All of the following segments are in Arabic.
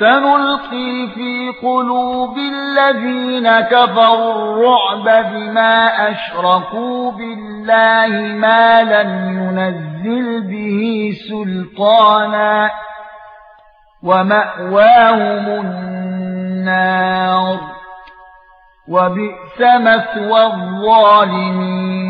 سنلقي في قلوب الذين كفروا الرعب بما أشركوا بالله ما لم ينزل به سلطانا ومأواهم النار وبئس مثوى الظالمين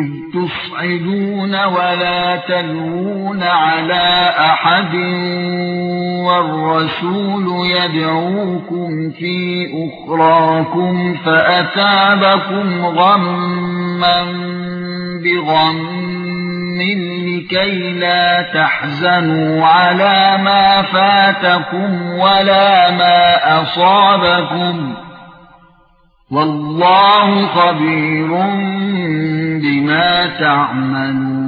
إِذْ تُصْعِدُونَ وَلَا تَلْوُونَ عَلَى أَحَدٍ وَالرَّسُولُ يَدْعُوكُمْ فِي أُخْرَاكُمْ فَأَثَابَكُمْ غَمًّا بِغَمٍّ لِكَي لَا تَحْزَنُوا عَلَى مَا فَاتَكُمْ وَلَا مَا أَصَابَكُمْ. والله خبير تعملون